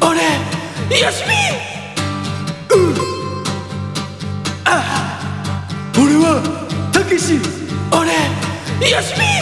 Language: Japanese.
俺よしみ！うん。あ俺はたけし。俺よしみ！